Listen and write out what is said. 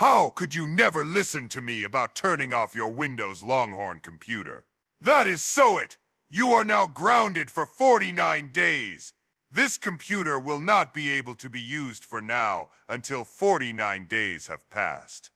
How could you never listen to me about turning off your Windows Longhorn computer? That is so it! You are now grounded for 49 days. This computer will not be able to be used for now until 49 days have passed.